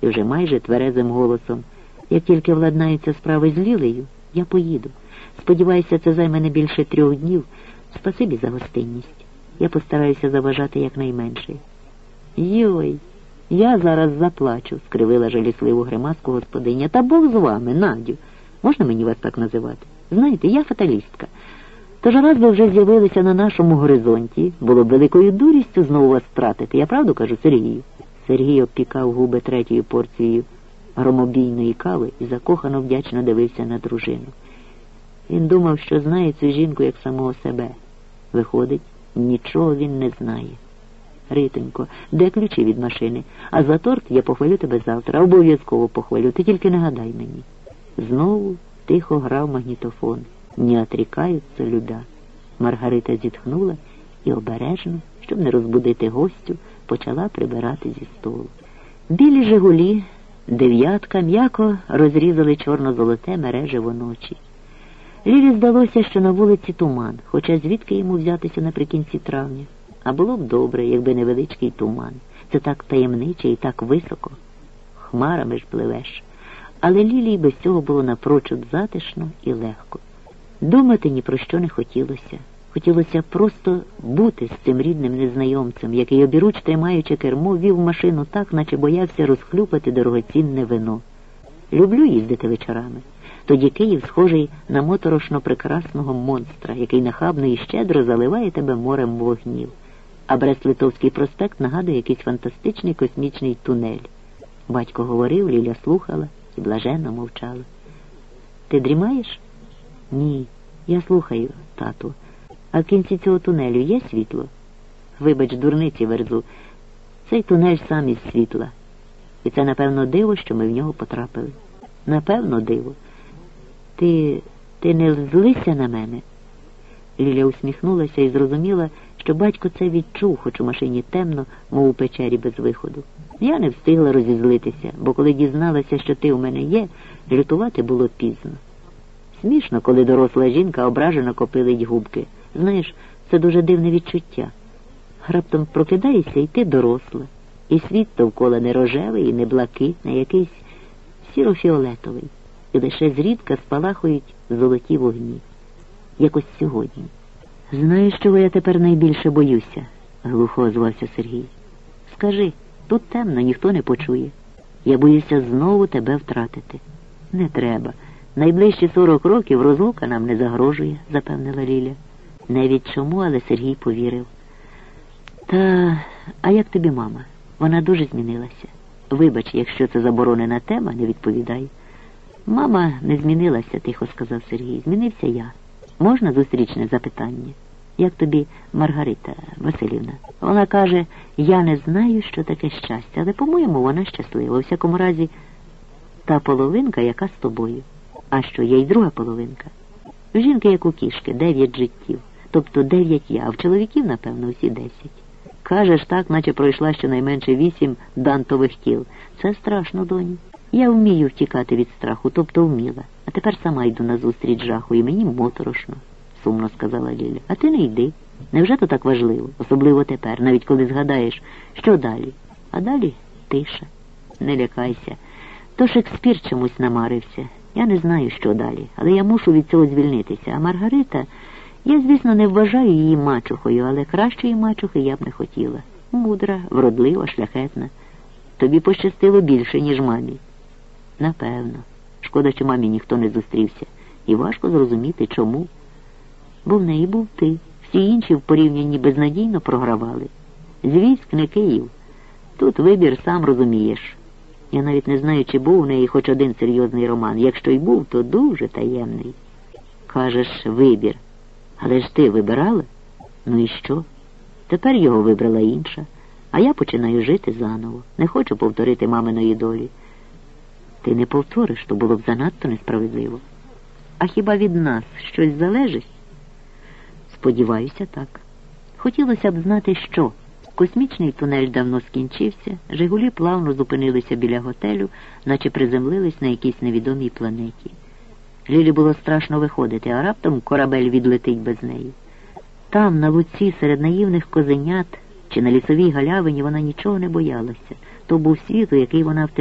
і вже майже тверезим голосом. Як тільки владнаються справи з Лілею, я поїду. Сподіваюся, це займе не більше трьох днів. Спасибі за гостинність. Я постараюся заважати якнайменше. Йой, я зараз заплачу, скривила жалісливу гримаску господиня. Та Бог з вами, Надю. Можна мені вас так називати? Знаєте, я фаталістка. Тож раз ви вже з'явилися на нашому горизонті, було б великою дурістю знову вас втратити. Я правду кажу Сергію? Сергій обпікав губи третьою порцією громобійної кави і закохано вдячно дивився на дружину. Він думав, що знає цю жінку як самого себе. Виходить, нічого він не знає. Ритенько, де ключі від машини? А за торт я похвалю тебе завтра, обов'язково похвалю, ти тільки не гадай мені. Знову тихо грав магнітофон. Не отрікаються люда. Маргарита зітхнула і обережно, щоб не розбудити гостю, почала прибирати зі столу. Білі Жигулі, дев'ятка м'яко розрізали чорно-золоте мережево ночі. Лілі здалося, що на вулиці туман, хоча звідки йому взятися наприкінці травня. А було б добре, якби невеличкий туман. Це так таємниче і так високо. Хмарами ж пливеш. Але Лілії без цього було напрочуд затишно і легко. Думати ні про що не хотілося. Хотілося просто бути з цим рідним незнайомцем, який, обіруч тримаючи кермо, вів машину так, наче боявся розхлюпати дорогоцінне вино. Люблю їздити вечорами. Тоді Київ схожий на моторошно прекрасного монстра, який нахабно і щедро заливає тебе морем вогнів. А Брест-Литовський проспект нагадує якийсь фантастичний космічний тунель. Батько говорив, Ліля слухала і блаженно мовчала. Ти дрімаєш? Ні, я слухаю, тату. А в кінці цього тунелю є світло? Вибач, дурниці верзу. Цей тунель сам із світла. І це, напевно, диво, що ми в нього потрапили. Напевно, диво. Ти ти не злися на мене? Ліля усміхнулася і зрозуміла, що батько це відчув, хоч у машині темно, мов у печері без виходу. Я не встигла розізлитися, бо коли дізналася, що ти у мене є, лютувати було пізно. Смішно, коли доросла жінка ображено копилить губки. Знаєш, це дуже дивне відчуття. Раптом прокидаєшся і ти доросла, і світ довкола не рожевий і не блакитний, якийсь сірофіолетовий, і лише зрідка спалахують золоті вогні. Якось сьогодні. Знаєш, чого я тепер найбільше боюся? глухо озвався Сергій. Скажи, тут темно, ніхто не почує. Я боюся знову тебе втратити. Не треба. Найближчі сорок років розлука нам не загрожує, запевнила Ліля. Не від чому, але Сергій повірив. Та, а як тобі мама? Вона дуже змінилася. Вибач, якщо це заборонена тема, не відповідай. Мама не змінилася, тихо сказав Сергій. Змінився я. Можна зустрічне запитання? Як тобі Маргарита Васильівна? Вона каже, я не знаю, що таке щастя, але, по-моєму, вона щаслива. У всякому разі, та половинка, яка з тобою. А що, є й друга половинка? Жінки, як у кішки, дев'ять життів, тобто дев'ять я, а в чоловіків, напевно, усі десять. Кажеш так, наче пройшла щонайменше вісім дантових тіл. Це страшно, доню. Я вмію втікати від страху, тобто вміла. А тепер сама йду на зустріч жаху, і мені моторошно, сумно сказала Ліля. А ти не йди. Невже то так важливо, особливо тепер, навіть коли згадаєш, що далі? А далі тиша. Не лякайся. То Шекспір чомусь намарився. Я не знаю, що далі, але я мушу від цього звільнитися. А Маргарита, я, звісно, не вважаю її мачухою, але кращої мачухи я б не хотіла. Мудра, вродлива, шляхетна. Тобі пощастило більше, ніж мамі. Напевно. Шкода, що мамі ніхто не зустрівся. І важко зрозуміти, чому. Бо в неї був ти. Всі інші в порівнянні безнадійно програвали. Звіськ не Київ. Тут вибір сам розумієш. Я навіть не знаю, чи був у неї хоч один серйозний роман. Якщо й був, то дуже таємний. Кажеш, вибір. Але ж ти вибирала? Ну і що? Тепер його вибрала інша, а я починаю жити заново. Не хочу повторити маминої долі. Ти не повториш, то було б занадто несправедливо. А хіба від нас щось залежить? Сподіваюся, так. Хотілося б знати, що. Космічний тунель давно скінчився, Жигулі плавно зупинилися біля готелю, наче приземлились на якійсь невідомій планеті. Лілі було страшно виходити, а раптом корабель відлетить без неї. Там, на луці, серед наївних козенят чи на лісовій галявині вона нічого не боялася. То був світ, у який вона